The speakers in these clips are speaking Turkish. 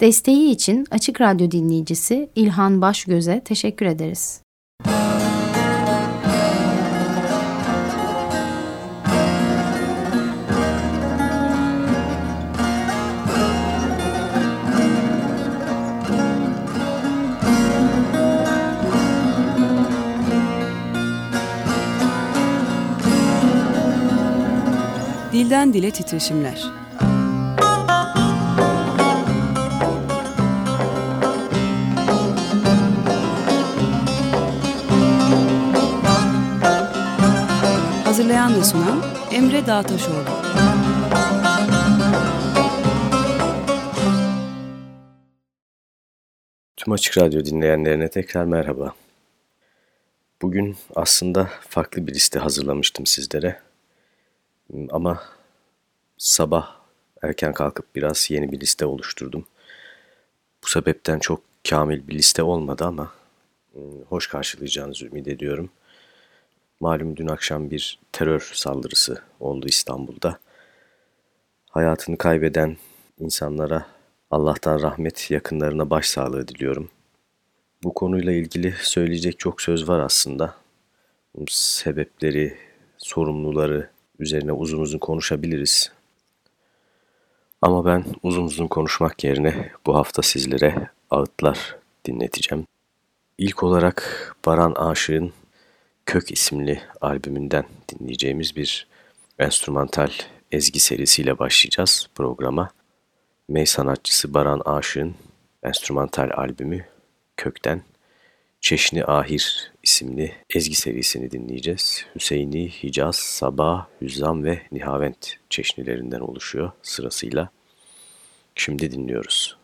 Desteği için Açık Radyo dinleyicisi İlhan Başgöz'e teşekkür ederiz. Dilden Dile Titreşimler Hazırlayan ve sunan Emre Dağtaşoğlu. Tüm Açık Radyo dinleyenlerine tekrar merhaba. Bugün aslında farklı bir liste hazırlamıştım sizlere. Ama sabah erken kalkıp biraz yeni bir liste oluşturdum. Bu sebepten çok kamil bir liste olmadı ama ıı, hoş karşılayacağınızı ümit ediyorum. Malum dün akşam bir terör saldırısı oldu İstanbul'da. Hayatını kaybeden insanlara Allah'tan rahmet, yakınlarına başsağlığı diliyorum. Bu konuyla ilgili söyleyecek çok söz var aslında. Sebepleri, sorumluları üzerine uzun uzun konuşabiliriz. Ama ben uzun uzun konuşmak yerine bu hafta sizlere ağıtlar dinleteceğim. İlk olarak Baran Aşık'ın Kök isimli albümünden dinleyeceğimiz bir enstrümantal ezgi serisiyle başlayacağız programa. Mey sanatçısı Baran Aşık'ın enstrümantal albümü Kök'ten Çeşni Ahir isimli ezgi serisini dinleyeceğiz. Hüseyini, Hicaz, Sabah, Hüzzam ve Nihavent çeşnilerinden oluşuyor sırasıyla. Şimdi dinliyoruz.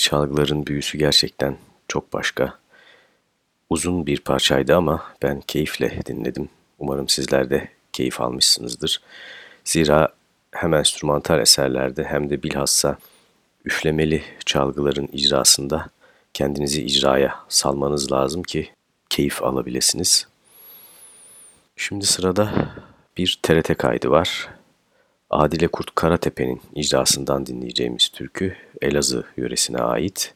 Çalgıların büyüsü gerçekten çok başka. Uzun bir parçaydı ama ben keyifle dinledim. Umarım sizler de keyif almışsınızdır. Zira hem enstrümantal eserlerde hem de bilhassa üflemeli çalgıların icrasında kendinizi icraya salmanız lazım ki keyif alabilirsiniz. Şimdi sırada bir TRT kaydı var. Adile Kurt Karatepe'nin icrasından dinleyeceğimiz türkü Elazığ yöresine ait.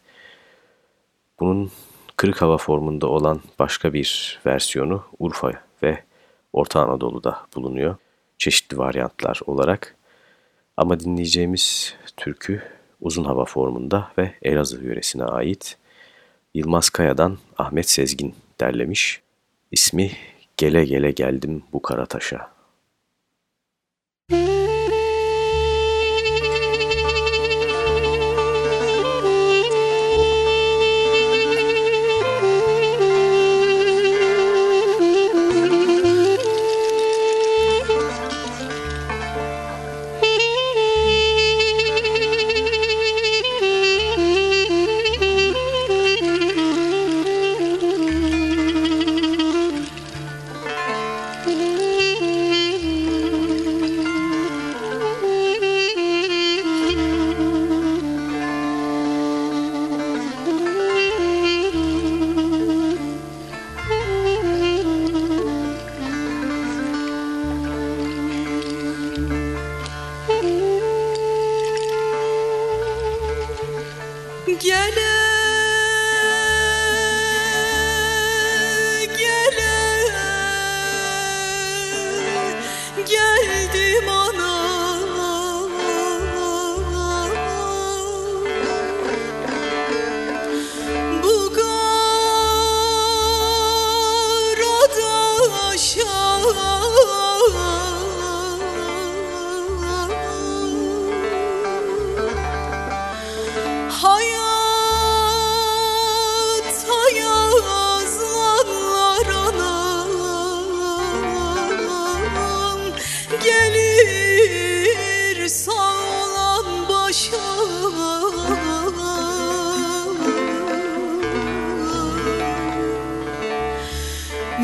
Bunun kırık hava formunda olan başka bir versiyonu Urfa ve Orta Anadolu'da bulunuyor. Çeşitli varyantlar olarak. Ama dinleyeceğimiz türkü uzun hava formunda ve Elazığ yöresine ait. Yılmaz Kaya'dan Ahmet Sezgin derlemiş. İsmi Gele Gele Geldim Bu Karataş'a.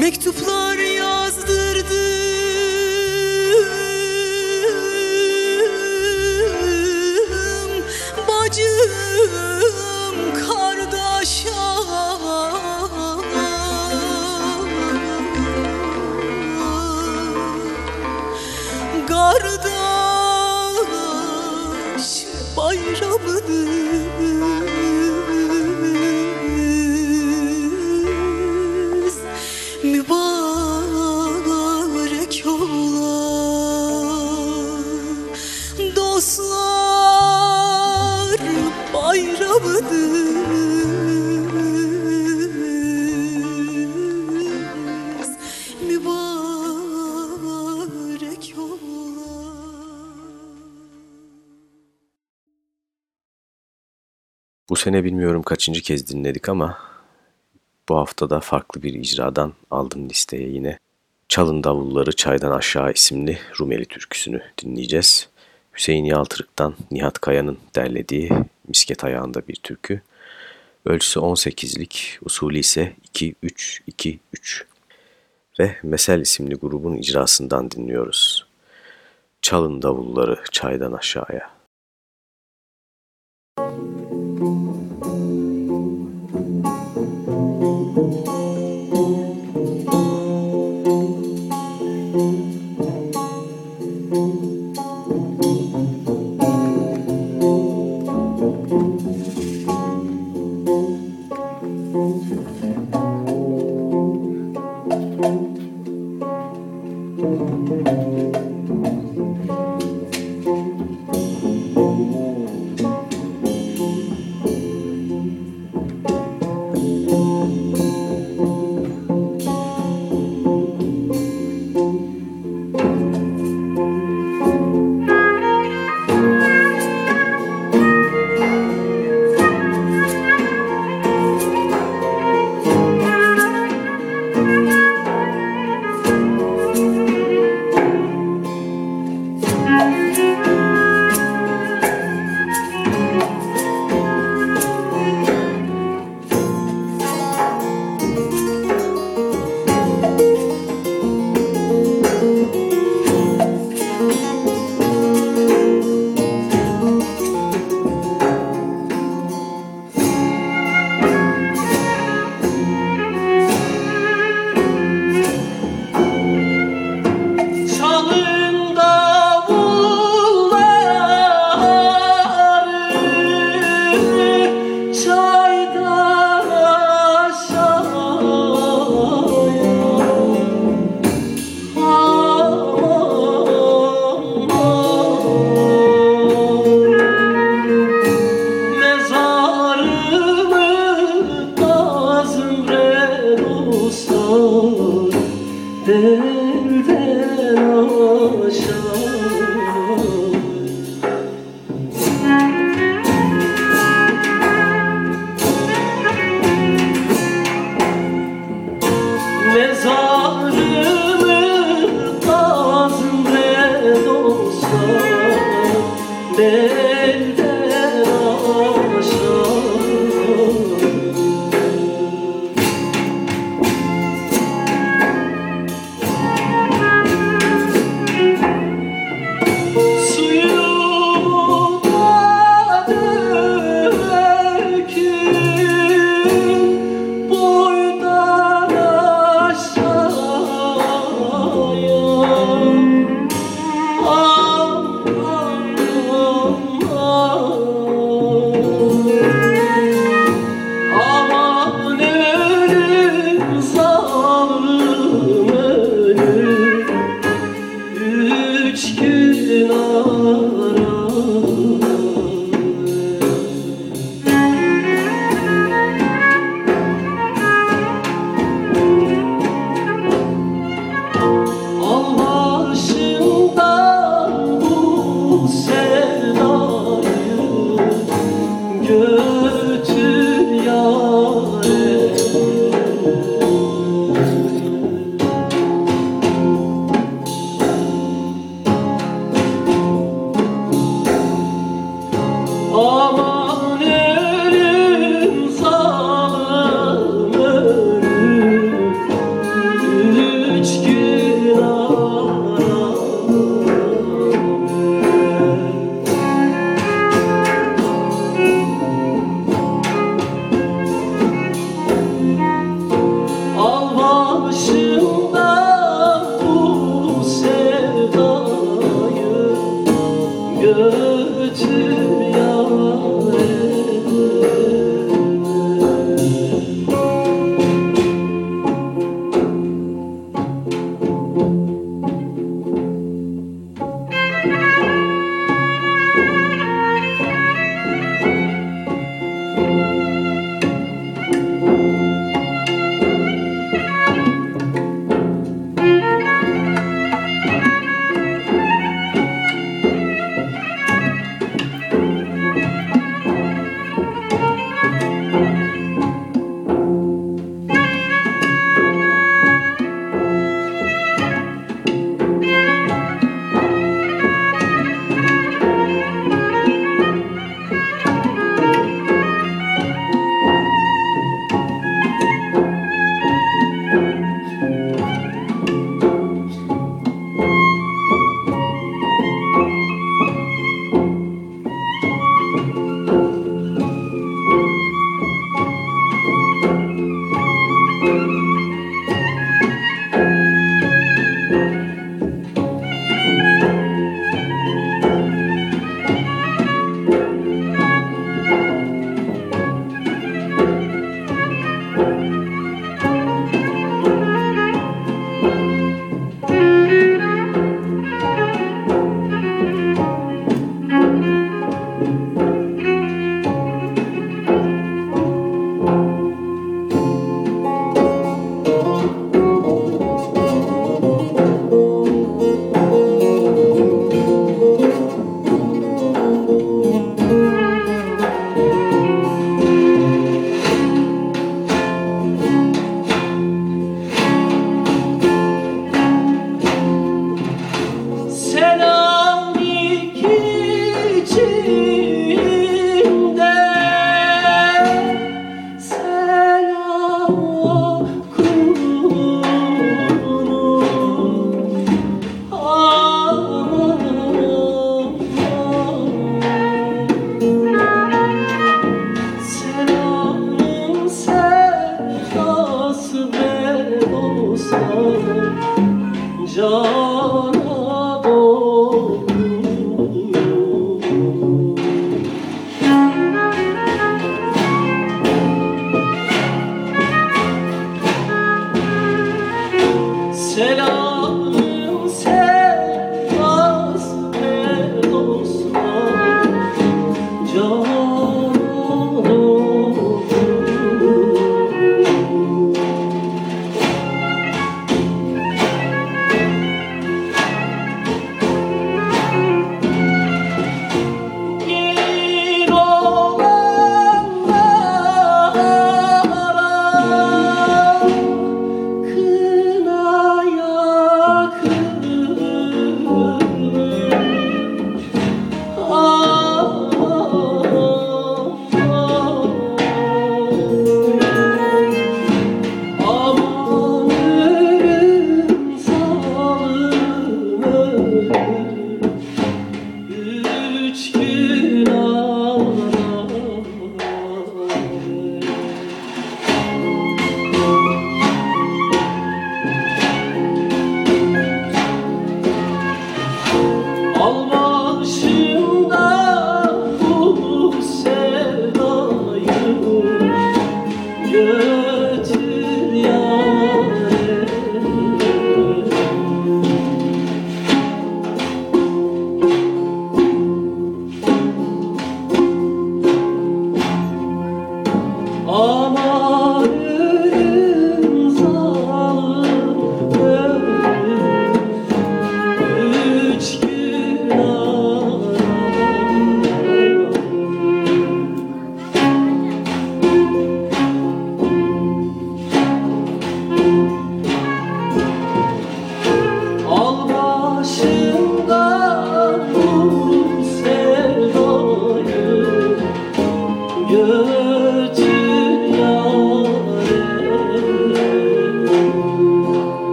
Bu sene bilmiyorum kaçıncı kez dinledik ama bu hafta da farklı bir icradan aldım listeye yine. Çalın Davulları Çaydan Aşağı isimli Rumeli türküsünü dinleyeceğiz. Hüseyin Yaltırık'tan Nihat Kaya'nın derlediği misket ayağında bir türkü. Ölçüsü 18'lik, usulü ise 2-3-2-3 ve Mesel isimli grubun icrasından dinliyoruz. Çalın davulları çaydan aşağıya. Derden aşağı.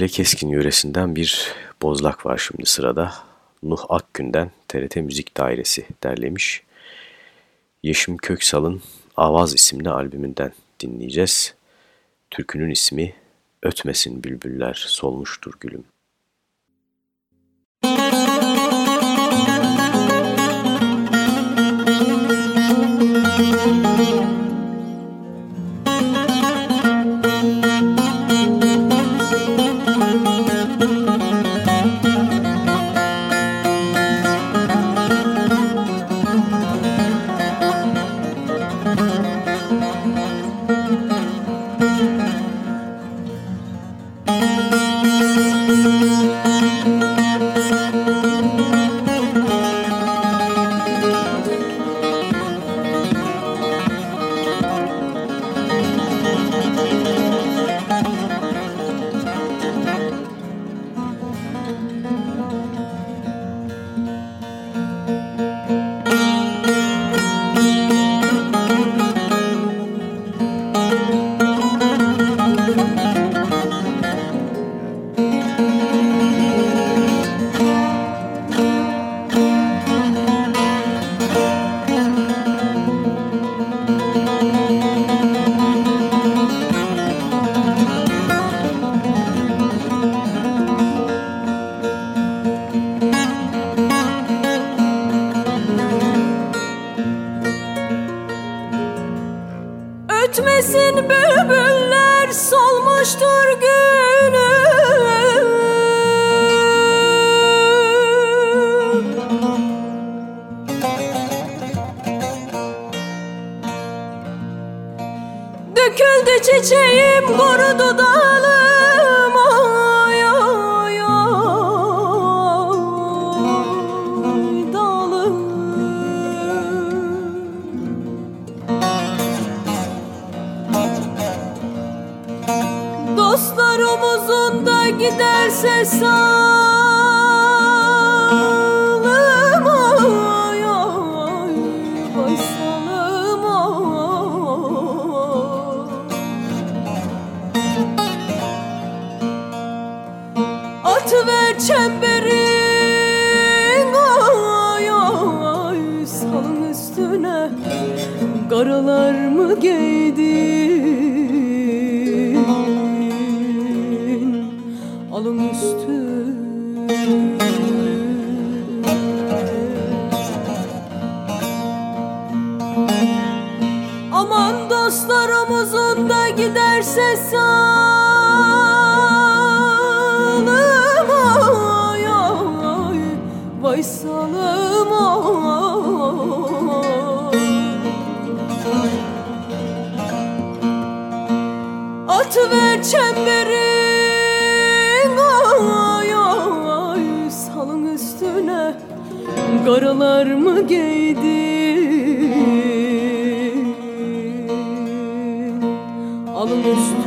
Kale Keskin yöresinden bir bozlak var şimdi sırada. Nuh Akgün'den TRT Müzik Dairesi derlemiş. Yeşim Köksal'ın Avaz isimli albümünden dinleyeceğiz. Türkünün ismi Ötmesin Bülbüller Solmuştur Gülüm. At Aman dostlarımızın da giderse salım ay ay Vay salım ay. Atı ver çemberin ay Salın üstüne. Karalar mı giydin Alın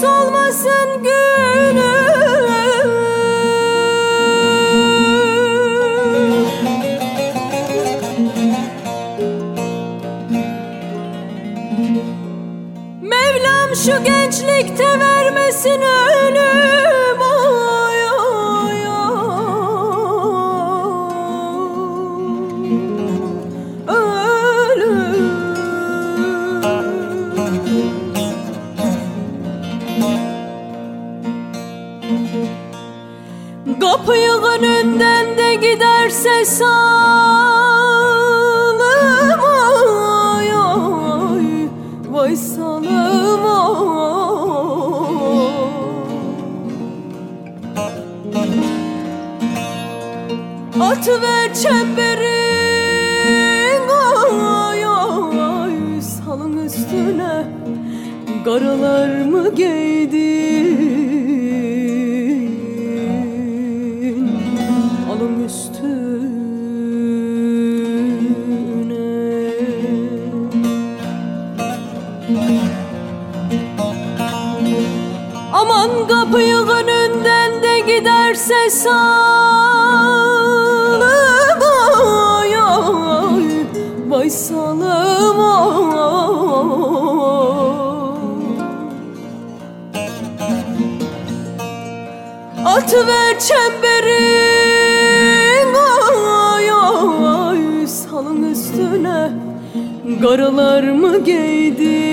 solmasın gülüm Vay salım ay Atı ver çemberin ay ay Salın üstüne. Karalar mı giydin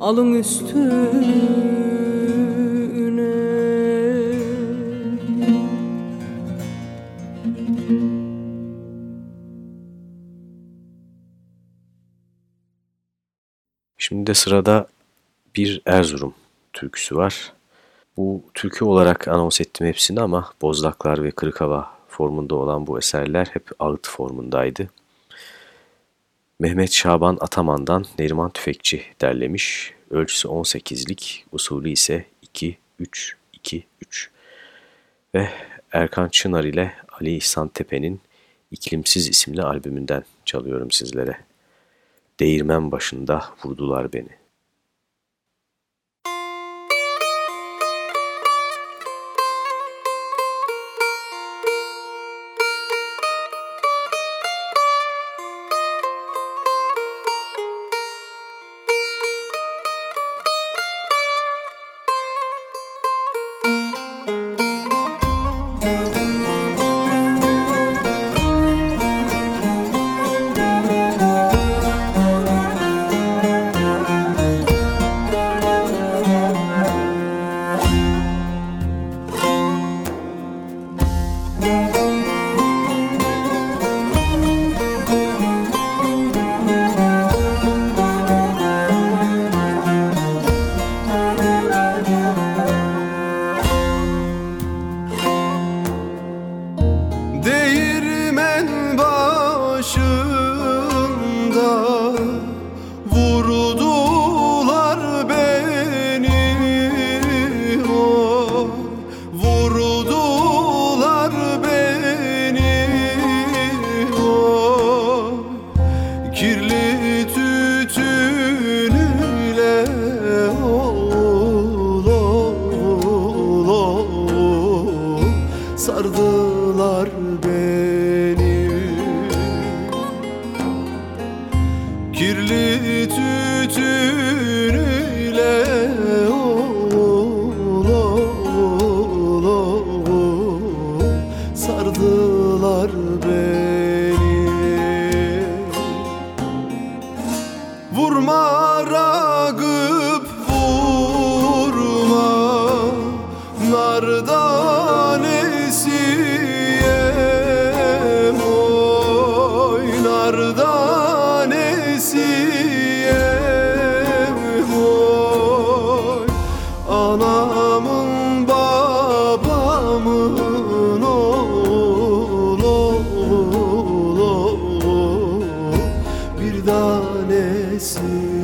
Alın üstüne Şimdi sırada bir Erzurum türküsü var. Bu türkü olarak anons ettim hepsini ama Bozlaklar ve Kırık Hava formunda olan bu eserler hep ağıt formundaydı. Mehmet Şaban Ataman'dan Neriman Tüfekçi derlemiş. Ölçüsü 18'lik, usulü ise 2-3-2-3. Ve Erkan Çınar ile Ali İhsan Tepe'nin İklimsiz isimli albümünden çalıyorum sizlere. Değirmen başında vurdular beni. blessure.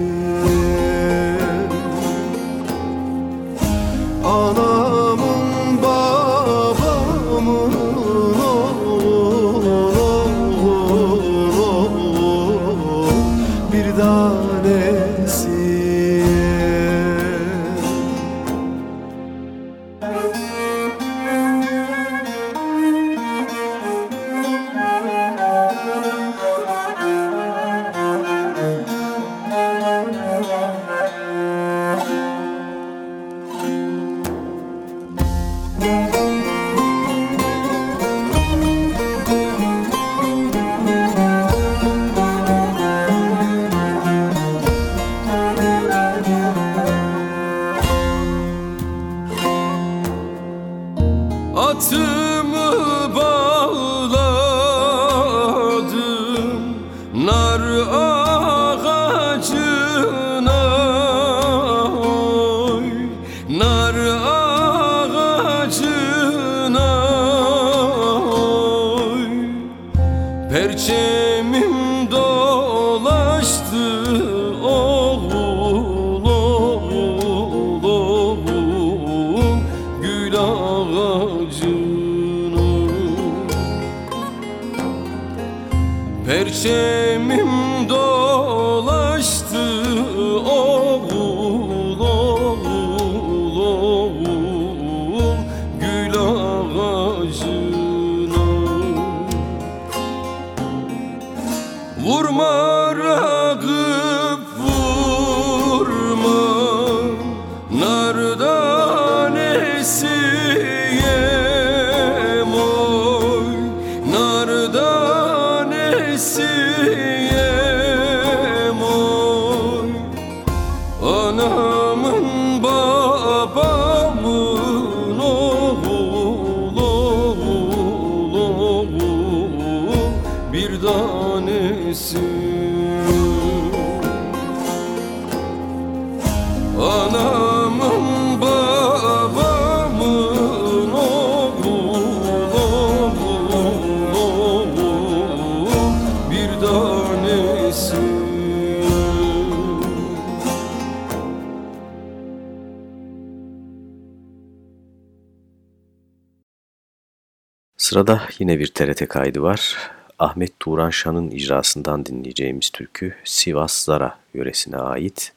Sırada yine bir TRT kaydı var. Ahmet Turan Şan'ın icrasından dinleyeceğimiz türkü Sivas Zara yöresine ait.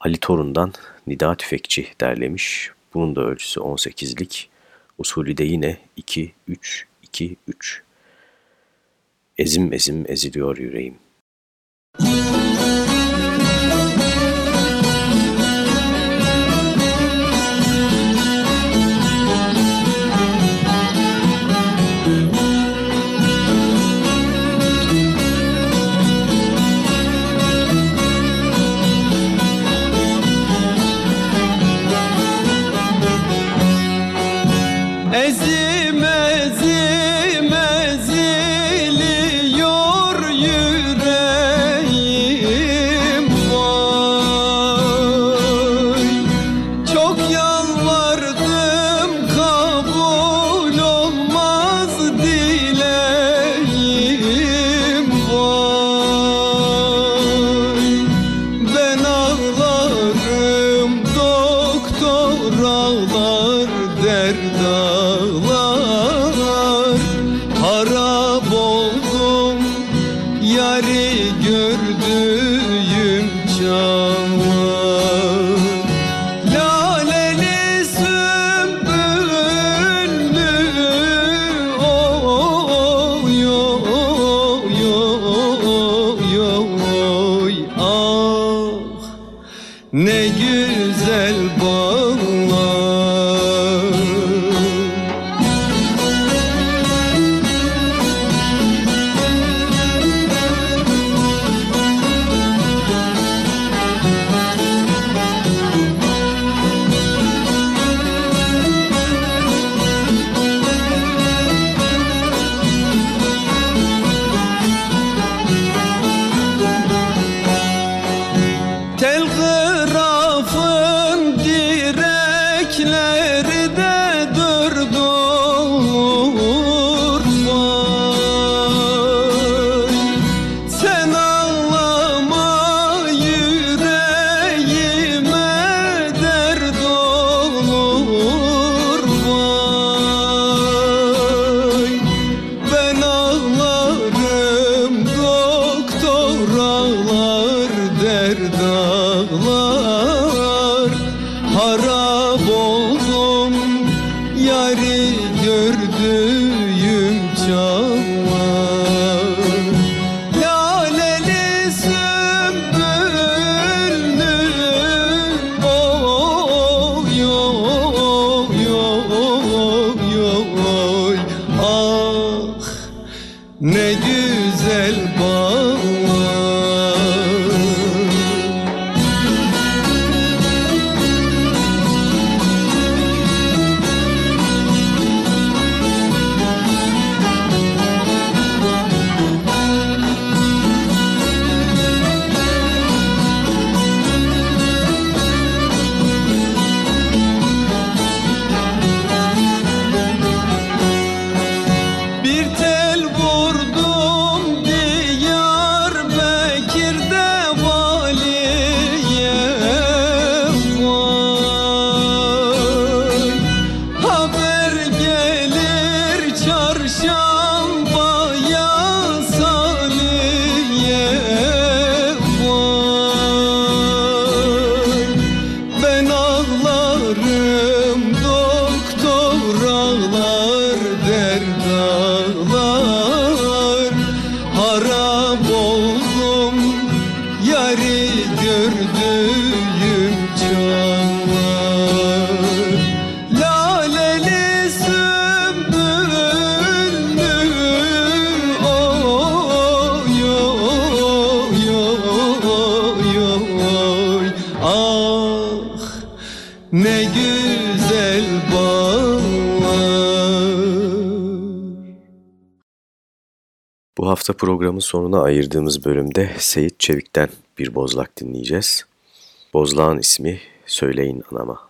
Ali Torun'dan Nida Tüfekçi derlemiş. Bunun da ölçüsü 18'lik. Usulü de yine 2-3-2-3. Ezim ezim eziliyor yüreğim. Hafta programın sonuna ayırdığımız bölümde Seyit Çevik'ten bir bozlak dinleyeceğiz. Bozlağın ismi Söyleyin Anama.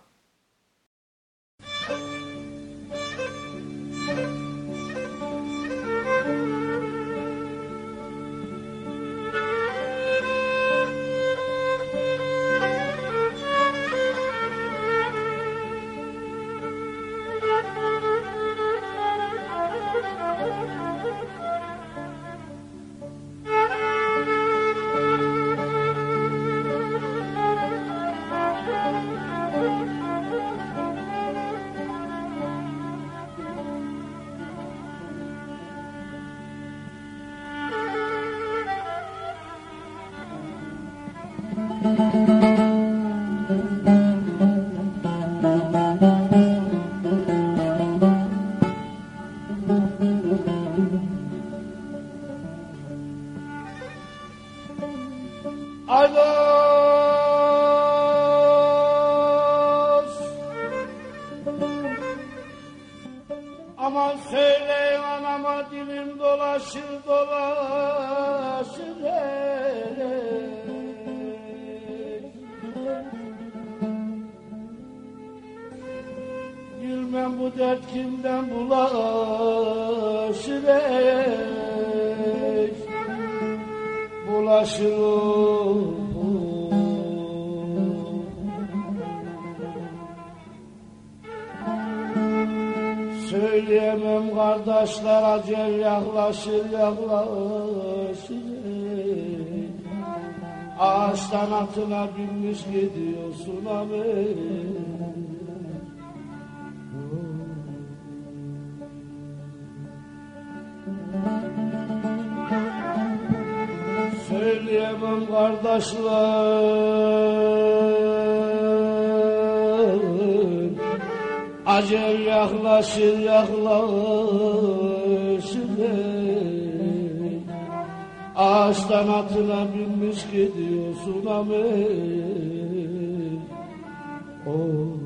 Atına binmiş gidiyorsun abi Söyleyemem kardeşler. Acel yaklaşır yaklaşır Ağaçtan atına binmiş gidiyorsun abi Oh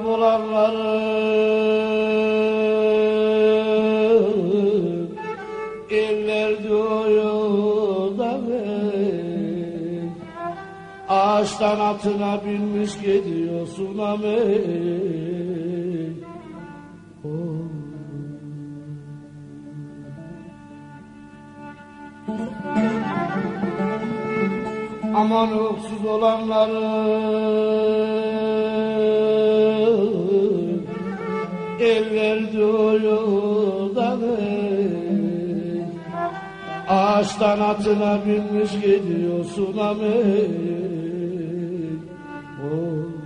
Garip olanları eller diyor da hey. Ağaçtan atına binmiş gidiyorsun ame Aman öksüz olanları hey. Ağaçtan atına binmiş gidiyorsun ame Oh.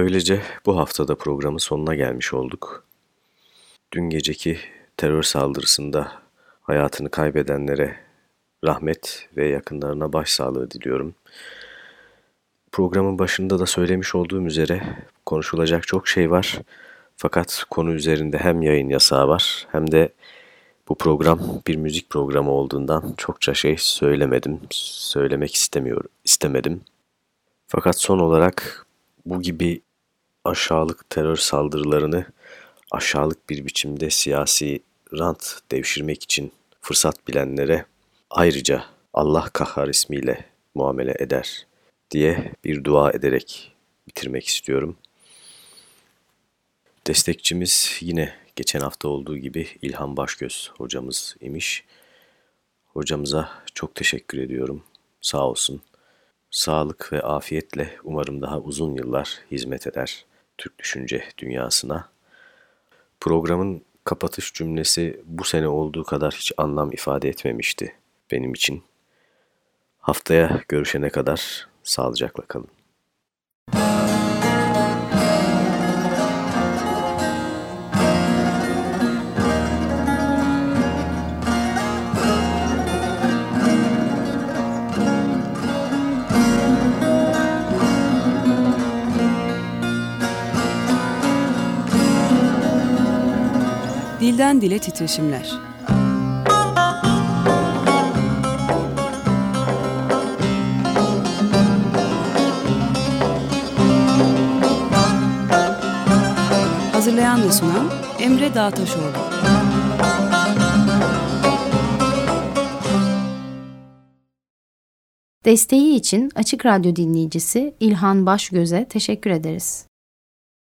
Böylece bu haftada programın sonuna gelmiş olduk. Dün geceki terör saldırısında hayatını kaybedenlere rahmet ve yakınlarına başsağlığı diliyorum. Programın başında da söylemiş olduğum üzere konuşulacak çok şey var. Fakat konu üzerinde hem yayın yasağı var hem de bu program bir müzik programı olduğundan çokça şey söylemedim, söylemek istemiyor, istemedim. Fakat son olarak bu gibi aşağılık terör saldırılarını aşağılık bir biçimde siyasi rant devşirmek için fırsat bilenlere ayrıca Allah kahhar ismiyle muamele eder diye bir dua ederek bitirmek istiyorum. Destekçimiz yine geçen hafta olduğu gibi İlhan Başgöz hocamız imiş. Hocamıza çok teşekkür ediyorum. Sağ olsun. Sağlık ve afiyetle umarım daha uzun yıllar hizmet eder Türk düşünce dünyasına. Programın kapatış cümlesi bu sene olduğu kadar hiç anlam ifade etmemişti benim için. Haftaya görüşene kadar sağlıcakla kalın. Dilden Dile Titreşimler Hazırlayan ve sunan Emre Dağtaşoğlu. Desteği için Açık Radyo dinleyicisi İlhan Başgöz'e teşekkür ederiz.